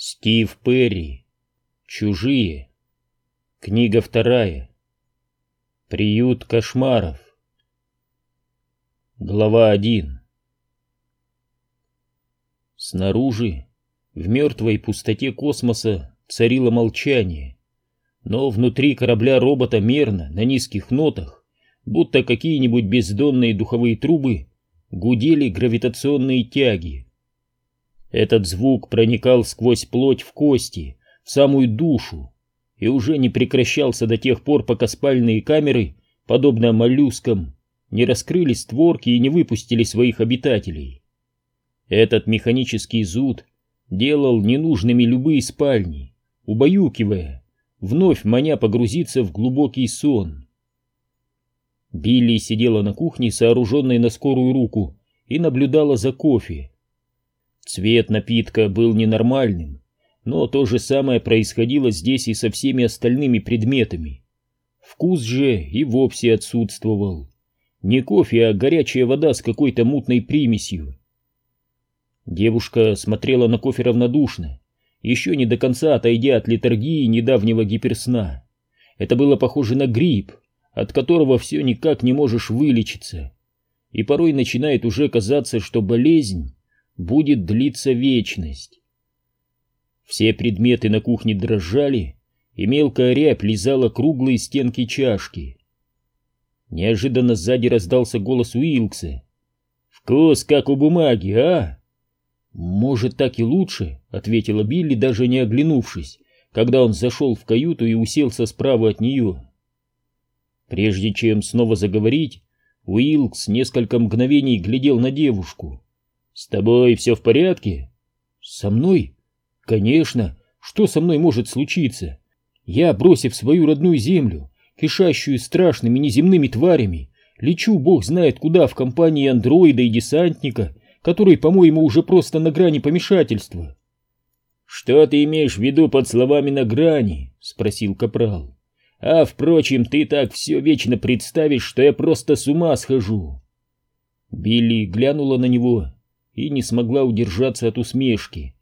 Стив Перри. Чужие. Книга вторая. Приют кошмаров. Глава 1. Снаружи, в мертвой пустоте космоса, царило молчание, но внутри корабля-робота мерно, на низких нотах, будто какие-нибудь бездонные духовые трубы, гудели гравитационные тяги. Этот звук проникал сквозь плоть в кости, в самую душу, и уже не прекращался до тех пор, пока спальные камеры, подобно моллюскам, не раскрыли створки и не выпустили своих обитателей. Этот механический зуд делал ненужными любые спальни, убаюкивая, вновь маня погрузиться в глубокий сон. Билли сидела на кухне, сооруженной на скорую руку, и наблюдала за кофе. Цвет напитка был ненормальным, но то же самое происходило здесь и со всеми остальными предметами. Вкус же и вовсе отсутствовал. Не кофе, а горячая вода с какой-то мутной примесью. Девушка смотрела на кофе равнодушно, еще не до конца отойдя от литургии недавнего гиперсна. Это было похоже на грипп, от которого все никак не можешь вылечиться. И порой начинает уже казаться, что болезнь будет длиться вечность. Все предметы на кухне дрожали, и мелкая рябь лизала круглые стенки чашки. Неожиданно сзади раздался голос Уилкса. «Вкус, как у бумаги, а?» «Может, так и лучше», — ответила Билли, даже не оглянувшись, когда он зашел в каюту и уселся справа от нее. Прежде чем снова заговорить, Уилкс несколько мгновений глядел на девушку. «С тобой все в порядке?» «Со мной? Конечно. Что со мной может случиться? Я, бросив свою родную землю, кишащую страшными неземными тварями, лечу бог знает куда в компании андроида и десантника, который, по-моему, уже просто на грани помешательства». «Что ты имеешь в виду под словами «на грани»?» — спросил Капрал. «А, впрочем, ты так все вечно представишь, что я просто с ума схожу». Билли глянула на него и не смогла удержаться от усмешки.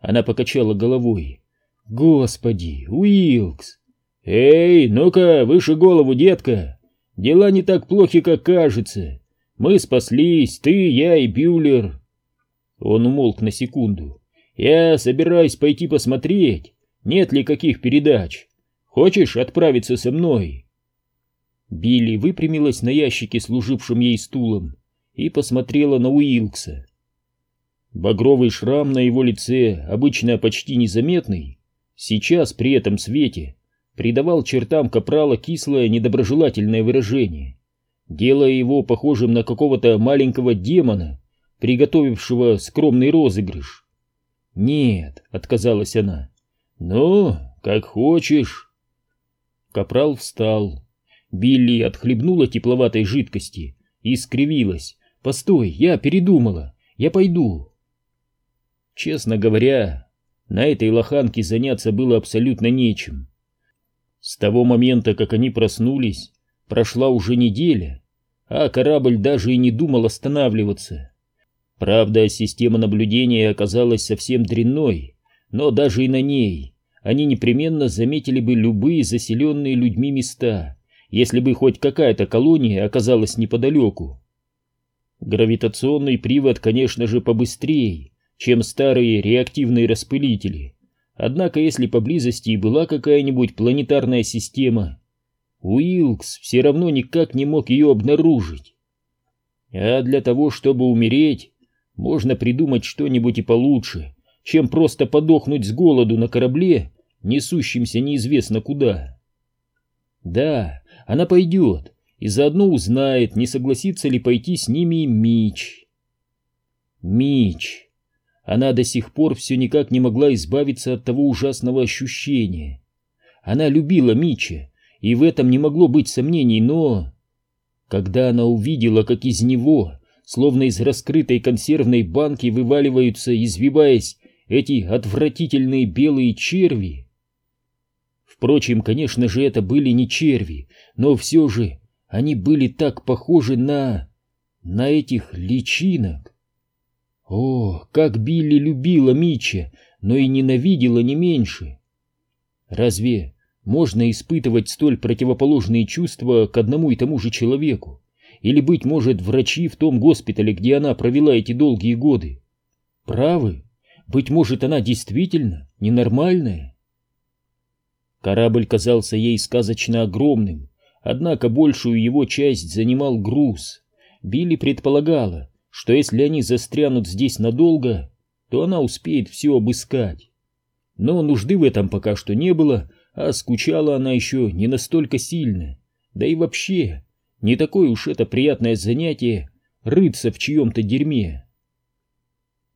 Она покачала головой. «Господи, Уилкс!» «Эй, ну-ка, выше голову, детка! Дела не так плохи, как кажется. Мы спаслись, ты, я и Бюллер». Он умолк на секунду. «Я собираюсь пойти посмотреть, нет ли каких передач. Хочешь отправиться со мной?» Билли выпрямилась на ящике, служившем ей стулом, и посмотрела на Уилкса. Багровый шрам на его лице, обычно почти незаметный, сейчас при этом свете придавал чертам капрала кислое недоброжелательное выражение, делая его похожим на какого-то маленького демона, приготовившего скромный розыгрыш. «Нет», — отказалась она. «Ну, как хочешь». Капрал встал. Билли отхлебнула тепловатой жидкости и скривилась. «Постой, я передумала, я пойду». Честно говоря, на этой лоханке заняться было абсолютно нечем. С того момента, как они проснулись, прошла уже неделя, а корабль даже и не думал останавливаться. Правда, система наблюдения оказалась совсем дрянной, но даже и на ней они непременно заметили бы любые заселенные людьми места, если бы хоть какая-то колония оказалась неподалеку. Гравитационный привод, конечно же, побыстрее, чем старые реактивные распылители. Однако, если поблизости и была какая-нибудь планетарная система, Уилкс все равно никак не мог ее обнаружить. А для того, чтобы умереть, можно придумать что-нибудь и получше, чем просто подохнуть с голоду на корабле, несущемся неизвестно куда. Да, она пойдет и заодно узнает, не согласится ли пойти с ними Мич. Мич. Она до сих пор все никак не могла избавиться от того ужасного ощущения. Она любила Мича, и в этом не могло быть сомнений, но... Когда она увидела, как из него, словно из раскрытой консервной банки, вываливаются, извиваясь, эти отвратительные белые черви... Впрочем, конечно же, это были не черви, но все же они были так похожи на... на этих личинок. Как Билли любила Митча, но и ненавидела не меньше. Разве можно испытывать столь противоположные чувства к одному и тому же человеку? Или, быть может, врачи в том госпитале, где она провела эти долгие годы? Правы? Быть может, она действительно ненормальная? Корабль казался ей сказочно огромным, однако большую его часть занимал груз. Билли предполагала, что если они застрянут здесь надолго, то она успеет все обыскать. Но нужды в этом пока что не было, а скучала она еще не настолько сильно. Да и вообще, не такое уж это приятное занятие рыться в чьем-то дерьме.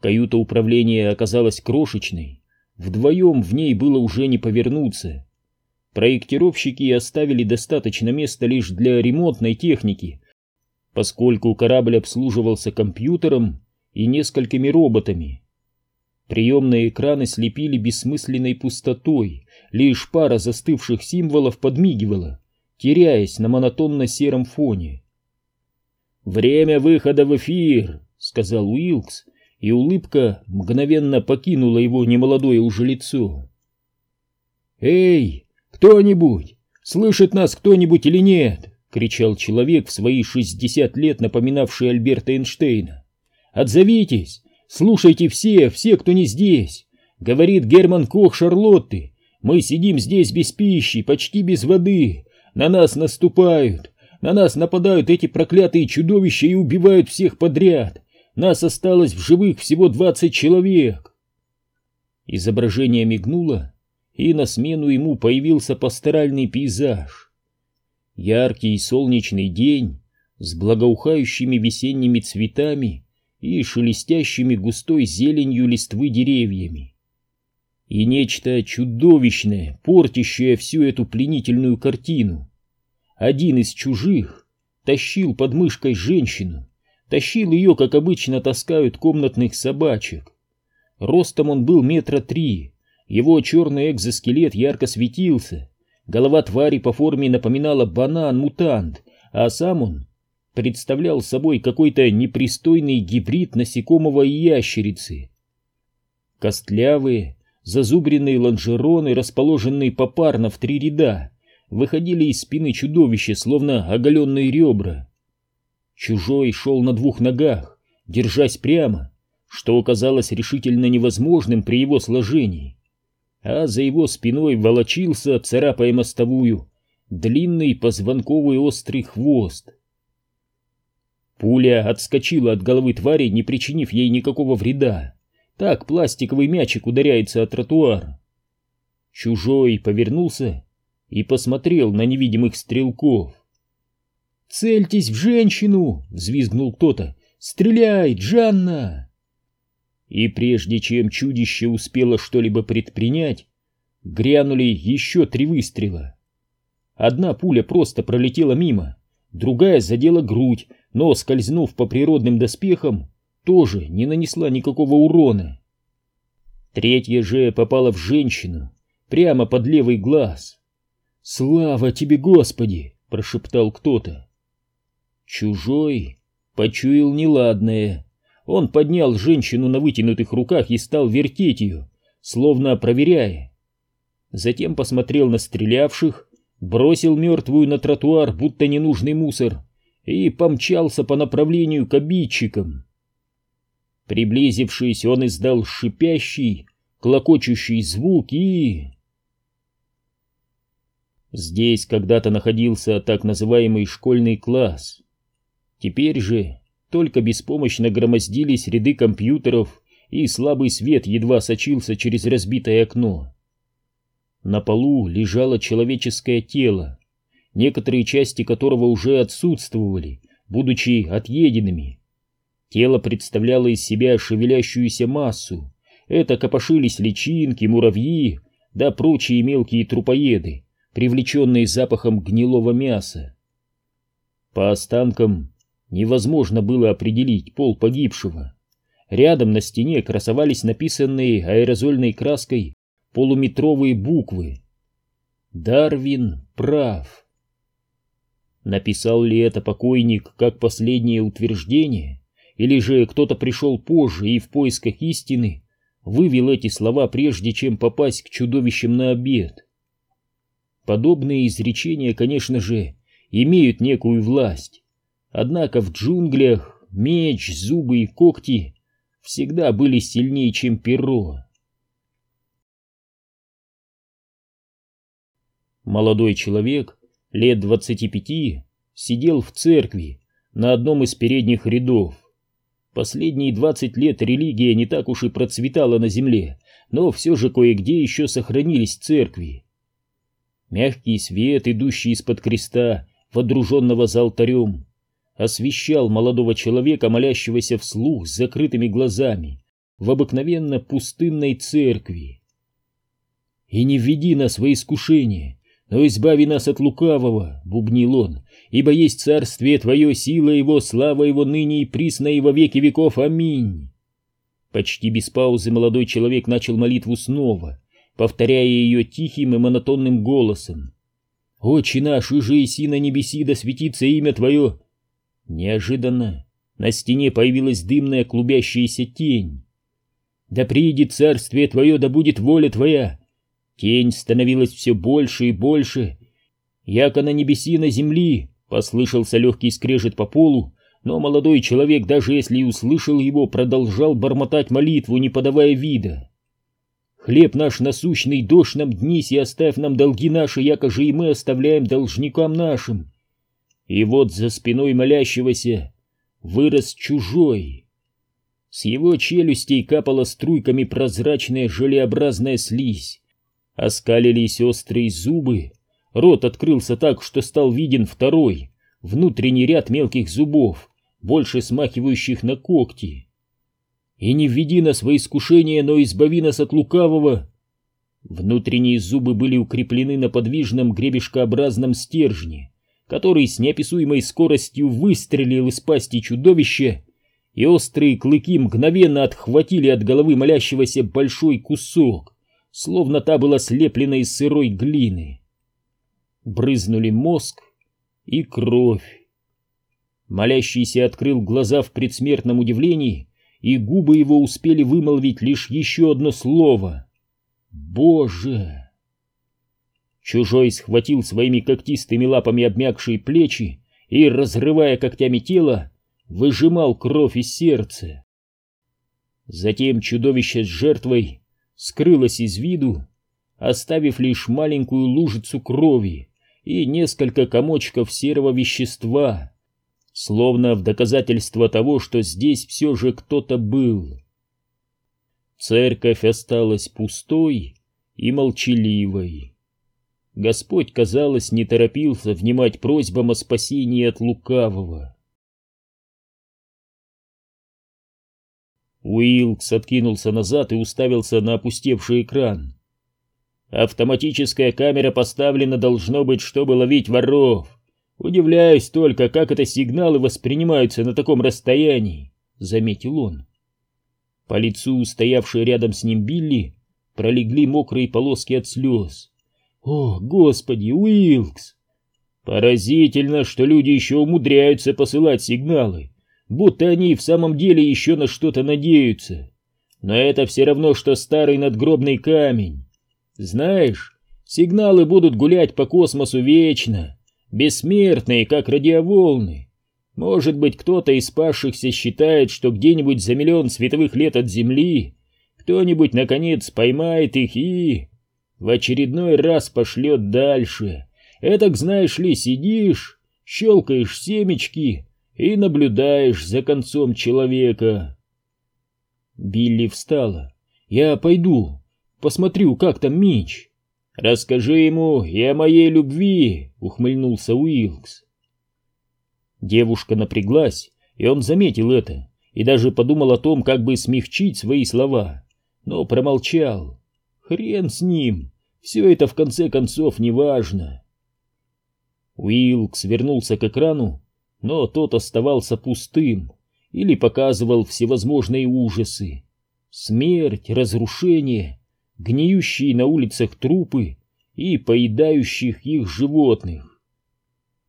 Каюта управления оказалась крошечной, вдвоем в ней было уже не повернуться. Проектировщики оставили достаточно места лишь для ремонтной техники, поскольку корабль обслуживался компьютером и несколькими роботами. Приемные экраны слепили бессмысленной пустотой, лишь пара застывших символов подмигивала, теряясь на монотонно-сером фоне. «Время выхода в эфир!» — сказал Уилкс, и улыбка мгновенно покинула его немолодое уже лицо. «Эй, кто-нибудь! Слышит нас кто-нибудь или нет?» — кричал человек в свои шестьдесят лет, напоминавший Альберта Эйнштейна. «Отзовитесь! Слушайте все, все, кто не здесь!» — говорит Герман Кох Шарлотты. «Мы сидим здесь без пищи, почти без воды. На нас наступают, на нас нападают эти проклятые чудовища и убивают всех подряд. Нас осталось в живых всего двадцать человек. Изображение мигнуло, и на смену ему появился пасторальный пейзаж. Яркий солнечный день с благоухающими весенними цветами и шелестящими густой зеленью листвы деревьями. И нечто чудовищное, портящее всю эту пленительную картину. Один из чужих тащил под мышкой женщину, тащил ее, как обычно таскают комнатных собачек. Ростом он был метра три, его черный экзоскелет ярко светился, голова твари по форме напоминала банан-мутант, а сам он представлял собой какой-то непристойный гибрид насекомого и ящерицы. Костлявые, зазубренные лонжероны, расположенные попарно в три ряда, выходили из спины чудовища, словно оголенные ребра. Чужой шел на двух ногах, держась прямо, что оказалось решительно невозможным при его сложении. А за его спиной волочился, царапая мостовую, длинный позвонковый острый хвост. Пуля отскочила от головы твари, не причинив ей никакого вреда. Так пластиковый мячик ударяется о тротуар. Чужой повернулся и посмотрел на невидимых стрелков. «Цельтесь в женщину!» — взвизгнул кто-то. «Стреляй, Джанна!» И прежде чем чудище успело что-либо предпринять, грянули еще три выстрела. Одна пуля просто пролетела мимо, другая задела грудь, но, скользнув по природным доспехам, тоже не нанесла никакого урона. Третья же попала в женщину, прямо под левый глаз. «Слава тебе, Господи!» — прошептал кто-то. Чужой почуял неладное. Он поднял женщину на вытянутых руках и стал вертеть ее, словно проверяя. Затем посмотрел на стрелявших, бросил мертвую на тротуар, будто ненужный мусор, и помчался по направлению к обидчикам. Приблизившись, он издал шипящий, клокочущий звук и... Здесь когда-то находился так называемый школьный класс. Теперь же только беспомощно громоздились ряды компьютеров, и слабый свет едва сочился через разбитое окно. На полу лежало человеческое тело, некоторые части которого уже отсутствовали, будучи отъеденными. Тело представляло из себя шевелящуюся массу. Это копошились личинки, муравьи, да прочие мелкие трупоеды, привлеченные запахом гнилого мяса. По останкам невозможно было определить пол погибшего. Рядом на стене красовались написанные аэрозольной краской полуметровые буквы. Дарвин прав. Написал ли это покойник как последнее утверждение, или же кто-то пришел позже и в поисках истины вывел эти слова, прежде чем попасть к чудовищам на обед. Подобные изречения, конечно же, имеют некую власть, однако в джунглях меч, зубы и когти всегда были сильнее, чем перо. Молодой человек, лет двадцати пяти, сидел в церкви на одном из передних рядов. Последние двадцать лет религия не так уж и процветала на земле, но все же кое-где еще сохранились церкви. Мягкий свет, идущий из-под креста, водруженного за алтарем, освещал молодого человека, молящегося вслух с закрытыми глазами, в обыкновенно пустынной церкви. «И не введи нас во искушение, но избави нас от лукавого», — бубнил он, ибо есть царствие Твое, сила Его, слава Его ныне и присно и во веки веков. Аминь. Почти без паузы молодой человек начал молитву снова, повторяя ее тихим и монотонным голосом. «Отче наш, иже и на небеси, да светится имя Твое!» Неожиданно на стене появилась дымная клубящаяся тень. «Да приедет царствие Твое, да будет воля Твоя!» Тень становилась все больше и больше, яко на небеси на земли, Послышался легкий скрежет по полу, но молодой человек, даже если и услышал его, продолжал бормотать молитву, не подавая вида. «Хлеб наш насущный, дождь нам днись, и оставь нам долги наши, яко же и мы оставляем должникам нашим». И вот за спиной молящегося вырос чужой. С его челюстей капала струйками прозрачная желеобразная слизь. Оскалились острые зубы, Рот открылся так, что стал виден второй, внутренний ряд мелких зубов, больше смахивающих на когти. «И не введи нас во искушение, но избави нас от лукавого!» Внутренние зубы были укреплены на подвижном гребешкообразном стержне, который с неописуемой скоростью выстрелил из пасти чудовища, и острые клыки мгновенно отхватили от головы молящегося большой кусок, словно та была слеплена из сырой глины брызнули мозг и кровь. Молящийся открыл глаза в предсмертном удивлении, и губы его успели вымолвить лишь еще одно слово. «Боже!» Чужой схватил своими когтистыми лапами обмякшие плечи и, разрывая когтями тело, выжимал кровь из сердца. Затем чудовище с жертвой скрылось из виду, оставив лишь маленькую лужицу крови, и несколько комочков серого вещества, словно в доказательство того, что здесь все же кто-то был. Церковь осталась пустой и молчаливой. Господь, казалось, не торопился внимать просьбам о спасении от лукавого. Уилкс откинулся назад и уставился на опустевший экран. Автоматическая камера поставлена должно быть, чтобы ловить воров. Удивляюсь только, как это сигналы воспринимаются на таком расстоянии, заметил он. По лицу, стоявшей рядом с ним Билли, пролегли мокрые полоски от слез. О, господи, Уилкс! Поразительно, что люди еще умудряются посылать сигналы, будто они в самом деле еще на что-то надеются. Но это все равно, что старый надгробный камень. Знаешь, сигналы будут гулять по космосу вечно, бессмертные, как радиоволны. Может быть, кто-то из спасшихся считает, что где-нибудь за миллион световых лет от Земли кто-нибудь, наконец, поймает их и... в очередной раз пошлет дальше. Этак, знаешь ли, сидишь, щелкаешь семечки и наблюдаешь за концом человека. Билли встала. «Я пойду. Посмотрю, как там Мич. Расскажи ему и о моей любви, ухмыльнулся Уилкс. Девушка напряглась, и он заметил это, и даже подумал о том, как бы смягчить свои слова, но промолчал. Хрен с ним, все это в конце концов не важно. Уилкс вернулся к экрану, но тот оставался пустым или показывал всевозможные ужасы. Смерть, разрушение гниющие на улицах трупы и поедающих их животных.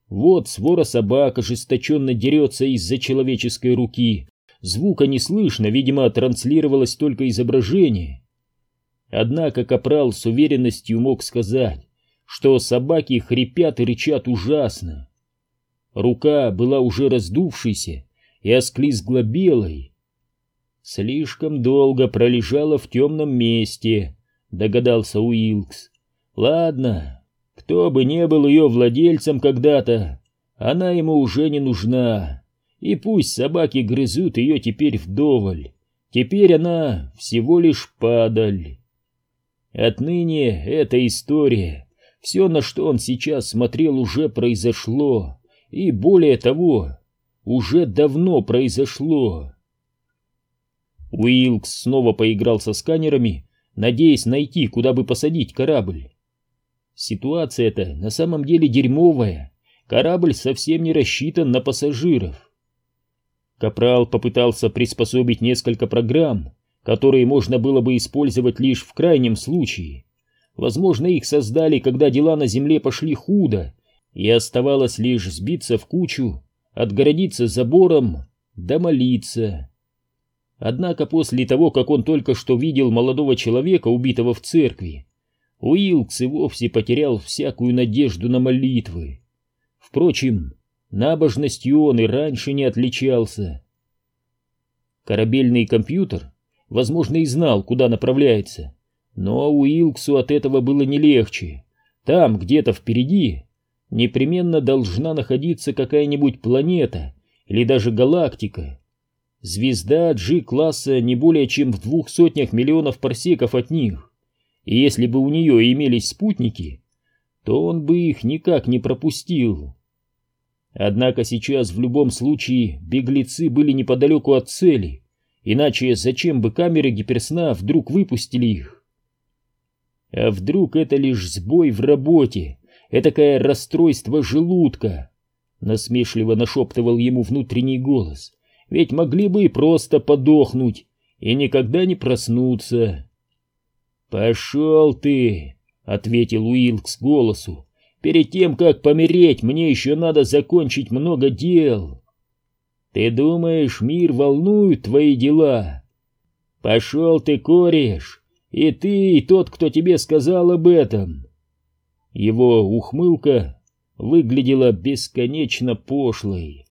Вот свора собак ожесточенно дерется из-за человеческой руки, звука не слышно, видимо, транслировалось только изображение. Однако Капрал с уверенностью мог сказать, что собаки хрипят и рычат ужасно. Рука была уже раздувшейся и осклизгла белой. Слишком долго пролежала в темном месте, догадался Уилкс. Ладно, кто бы не был ее владельцем когда-то, она ему уже не нужна. И пусть собаки грызут ее теперь вдоволь. Теперь она всего лишь падаль. Отныне эта история, все, на что он сейчас смотрел, уже произошло. И более того, уже давно произошло. Уилкс снова поиграл со сканерами, надеясь найти, куда бы посадить корабль. Ситуация-то на самом деле дерьмовая. Корабль совсем не рассчитан на пассажиров. Капрал попытался приспособить несколько программ, которые можно было бы использовать лишь в крайнем случае. Возможно, их создали, когда дела на Земле пошли худо, и оставалось лишь сбиться в кучу, отгородиться забором, да молиться. Однако после того, как он только что видел молодого человека, убитого в церкви, Уилкс и вовсе потерял всякую надежду на молитвы. Впрочем, набожностью он и раньше не отличался. Корабельный компьютер, возможно, и знал, куда направляется, но Уилксу от этого было не легче. Там, где-то впереди, непременно должна находиться какая-нибудь планета или даже галактика. Звезда G-класса не более чем в двух сотнях миллионов парсеков от них и если бы у нее имелись спутники, то он бы их никак не пропустил. Однако сейчас в любом случае беглецы были неподалеку от цели, иначе зачем бы камеры гиперсна вдруг выпустили их? А вдруг это лишь сбой в работе, этакое расстройство желудка? Насмешливо нашептывал ему внутренний голос, ведь могли бы и просто подохнуть и никогда не проснуться. «Пошел ты!» — ответил Уилкс голосу. «Перед тем, как помереть, мне еще надо закончить много дел. Ты думаешь, мир волнует твои дела? Пошел ты, кореш, и ты, и тот, кто тебе сказал об этом!» Его ухмылка выглядела бесконечно пошлой.